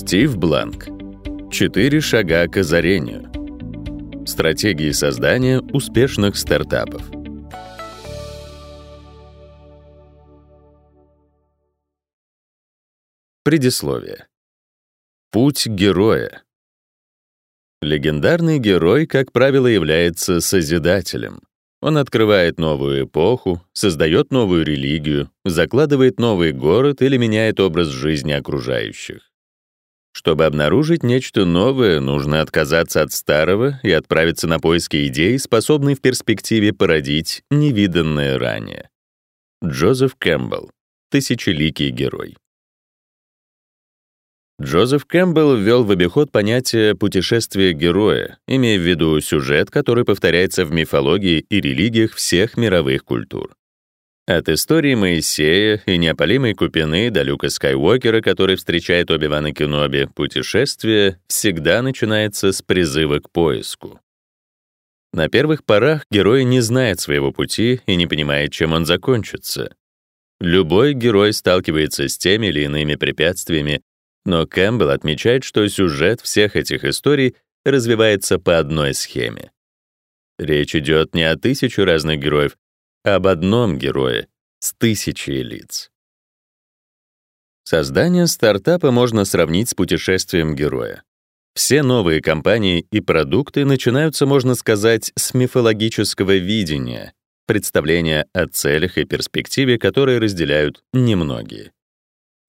Стив Бланк. Четыре шага к озарению. Стратегии создания успешных стартапов. Предисловие. Путь героя. Легендарный герой, как правило, является созидателем. Он открывает новую эпоху, создает новую религию, закладывает новый город или меняет образ жизни окружающих. Чтобы обнаружить нечто новое, нужно отказаться от старого и отправиться на поиски идей, способной в перспективе породить невиданное ранее. Джозеф Кэмпбелл. Тысячеликий герой. Джозеф Кэмпбелл ввел в обиход понятие путешествия героя, имея в виду сюжет, который повторяется в мифологии и религиях всех мировых культур. От истории Моисея и неопалимой Купины до Люка Скайуокера, который встречает Оби-Вана Кеноби, путешествие всегда начинается с призыва к поиску. На первых порах герой не знает своего пути и не понимает, чем он закончится. Любой герой сталкивается с теми или иными препятствиями, но Кэмпбелл отмечает, что сюжет всех этих историй развивается по одной схеме. Речь идет не о тысячу разных героев, об одном герое с тысячей лиц. Создание стартапа можно сравнить с путешествием героя. Все новые компании и продукты начинаются, можно сказать, с мифологического видения, представления о целях и перспективе, которые разделяют немногие.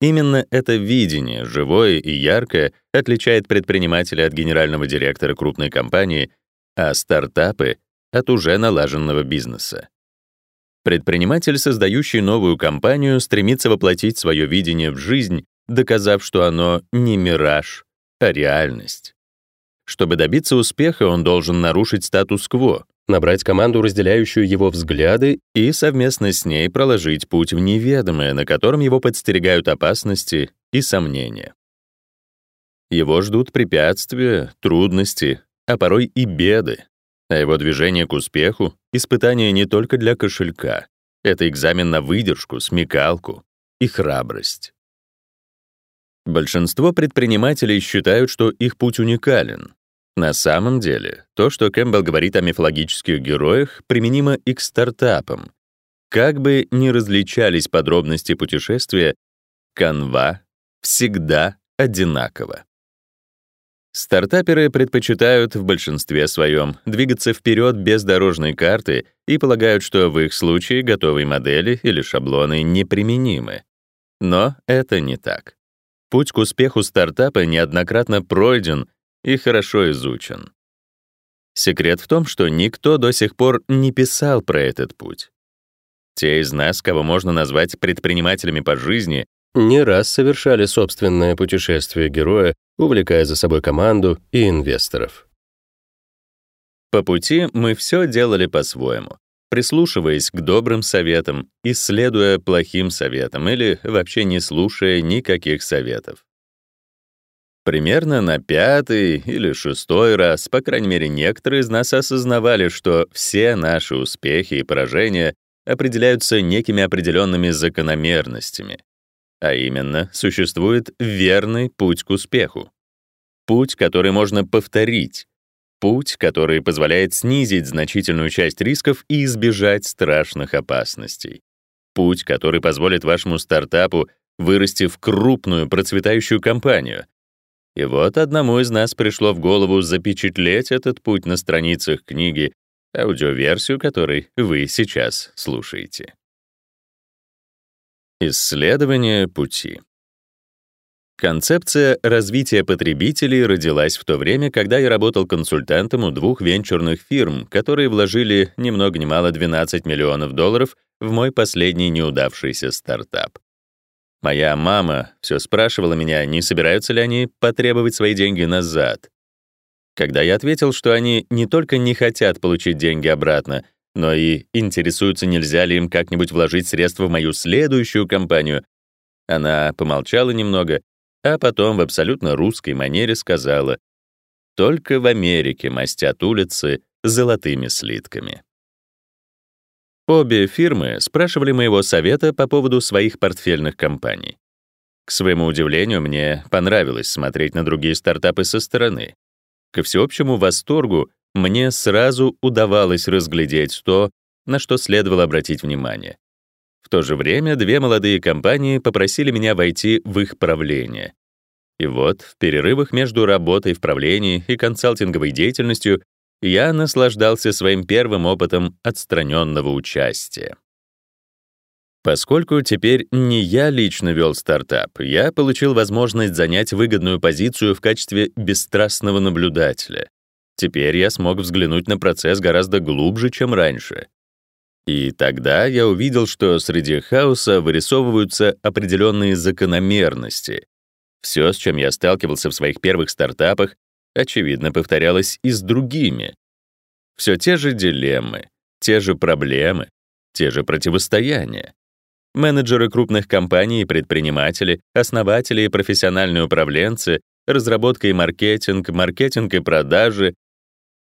Именно это видение, живое и яркое, отличает предпринимателя от генерального директора крупной компании, а стартапы — от уже налаженного бизнеса. Предприниматель, создающий новую компанию, стремится воплотить свое видение в жизнь, доказав, что оно не мираж, а реальность. Чтобы добиться успеха, он должен нарушить статус-кво, набрать команду, разделяющую его взгляды, и совместно с ней проложить путь в неведомое, на котором его подстерегают опасности и сомнения. Его ждут препятствия, трудности, а порой и беды. А его движение к успеху — испытание не только для кошелька. Это экзамен на выдержку, смекалку и храбрость. Большинство предпринимателей считают, что их путь уникален, на самом деле, то, что Кэмпбелл говорит о мифологических героях, применимо и к стартапам. Как бы ни различались подробности путешествия, канва всегда одинакова. Стартаперы предпочитают в большинстве своем двигаться вперед без дорожной карты и полагают, что в их случае готовые модели или шаблоны неприменимы. Но это не так. Путь к успеху стартапа неоднократно пройден и хорошо изучен. Секрет в том, что никто до сих пор не писал про этот путь. Те из нас, кого можно назвать предпринимателями по жизни, не раз совершали собственное путешествие героя, увлекая за собой команду и инвесторов. По пути мы все делали по-своему, прислушиваясь к добрым советам, исследуя плохим советам или вообще не слушая никаких советов. Примерно на пятый или шестой раз, по крайней мере, некоторые из нас осознавали, что все наши успехи и поражения определяются некими определенными закономерностями. А именно, существует верный путь к успеху. Путь, который можно повторить. Путь, который позволяет снизить значительную часть рисков и избежать страшных опасностей. Путь, который позволит вашему стартапу вырасти в крупную процветающую компанию, и вот одному из нас пришло в голову запечатлеть этот путь на страницах книги, аудиоверсию которой вы сейчас слушаете. Исследование пути. Концепция развития потребителей родилась в то время, когда я работал консультантом у двух венчурных фирм, которые вложили ни много ни мало 12 миллионов долларов в мой последний неудавшийся стартап. Моя мама все спрашивала меня, не собираются ли они потребовать свои деньги назад. Когда я ответил, что они не только не хотят получить деньги обратно, но и интересуются, нельзя ли им как-нибудь вложить средства в мою следующую компанию, она помолчала немного, а потом в абсолютно русской манере сказала, «Только в Америке мастят улицы золотыми слитками». Обе фирмы спрашивали моего совета по поводу своих портфельных компаний. К своему удивлению, мне понравилось смотреть на другие стартапы со стороны. Ко всеобщему восторгу мне сразу удавалось разглядеть то, на что следовало обратить внимание. В то же время две молодые компании попросили меня войти в их правление. И вот, в перерывах между работой в правлении и консалтинговой деятельностью я наслаждался своим первым опытом отстраненного участия. Поскольку теперь не я лично вел стартап, я получил возможность занять выгодную позицию в качестве бесстрастного наблюдателя. Теперь я смог взглянуть на процесс гораздо глубже, чем раньше. И тогда я увидел, что среди хаоса вырисовываются определенные закономерности. Все, с чем я сталкивался в своих первых стартапах, очевидно, повторялось и с другими. Все те же дилеммы, те же проблемы, те же противостояния. Менеджеры крупных компаний и предприниматели, основатели и профессиональные управленцы, разработка и маркетинг, маркетинг и продажи,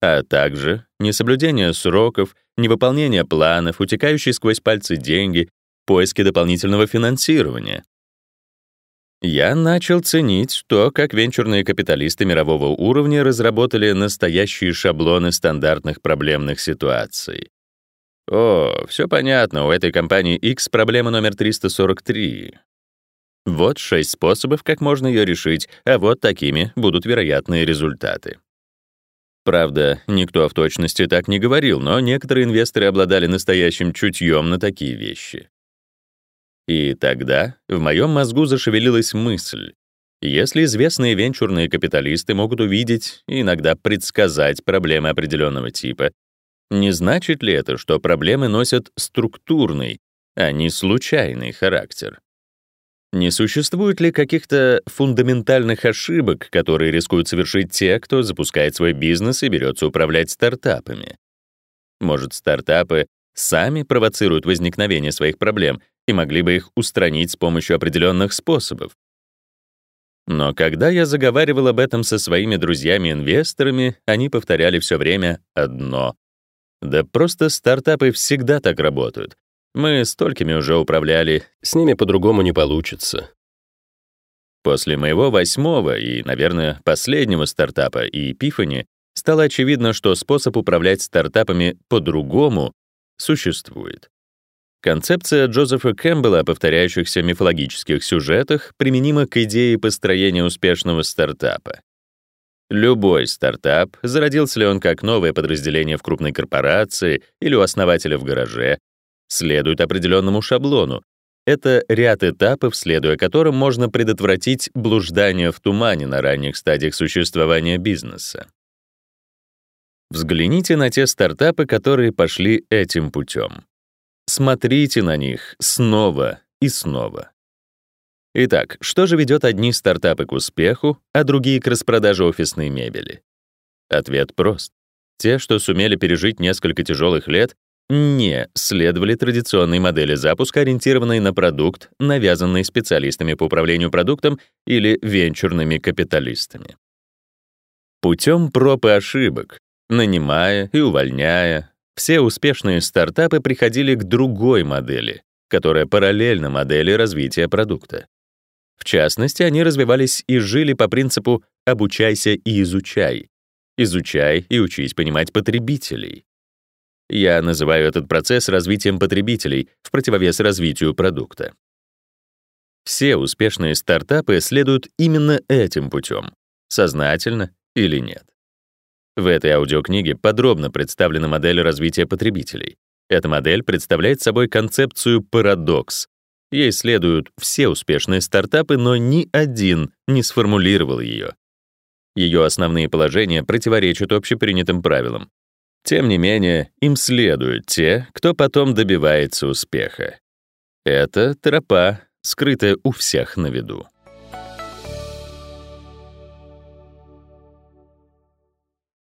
а также несоблюдение сроков, невыполнение планов, утекающие сквозь пальцы деньги, поиски дополнительного финансирования. Я начал ценить то, как венчурные капиталисты мирового уровня разработали настоящие шаблоны стандартных проблемных ситуаций. О, все понятно, у этой компании X проблема номер 343. Вот шесть способов, как можно ее решить, а вот такими будут вероятные результаты. Правда, никто в точности так не говорил, но некоторые инвесторы обладали настоящим чутьем на такие вещи. И тогда в моем мозгу зашевелилась мысль. Если известные венчурные капиталисты могут увидеть и иногда предсказать проблемы определенного типа, не значит ли это, что проблемы носят структурный, а не случайный характер? Не существует ли каких-то фундаментальных ошибок, которые рискуют совершить те, кто запускает свой бизнес и берется управлять стартапами? Может, стартапы сами провоцируют возникновение своих проблем и могли бы их устранить с помощью определенных способов? Но когда я заговаривал об этом со своими друзьями-инвесторами, они повторяли все время одно. Да просто стартапы всегда так работают. Мы столькими уже управляли, с ними по-другому не получится. После моего восьмого и, наверное, последнего стартапа и Epiphany стало очевидно, что способ управлять стартапами по-другому существует. Концепция Джозефа Кэмпбелла о повторяющихся мифологических сюжетах применима к идее построения успешного стартапа. Любой стартап, зародился ли он как новое подразделение в крупной корпорации или у основателя в гараже, следует определенному шаблону. Это ряд этапов, следуя которым можно предотвратить блуждание в тумане на ранних стадиях существования бизнеса. Взгляните на те стартапы, которые пошли этим путем. Смотрите на них снова и снова. Итак, что же ведет одни стартапы к успеху, а другие к распродаже офисной мебели? Ответ прост. Те, что сумели пережить несколько тяжелых лет, не следовали традиционной модели запуска, ориентированной на продукт, навязанной специалистами по управлению продуктом или венчурными капиталистами. Путем проб и ошибок, нанимая и увольняя, все успешные стартапы приходили к другой модели, которая параллельна модели развития продукта. В частности, они развивались и жили по принципу «обучайся и изучай». Изучай и учись понимать потребителей. Я называю этот процесс развитием потребителей в противовес развитию продукта. Все успешные стартапы следуют именно этим путем, сознательно или нет. В этой аудиокниге подробно представлена модель развития потребителей. Эта модель представляет собой концепцию парадокс. Ей следуют все успешные стартапы, но ни один не сформулировал ее. Ее основные положения противоречат общепринятым правилам. Тем не менее, им следуют те, кто потом добивается успеха. Это тропа, скрытая у всех на виду.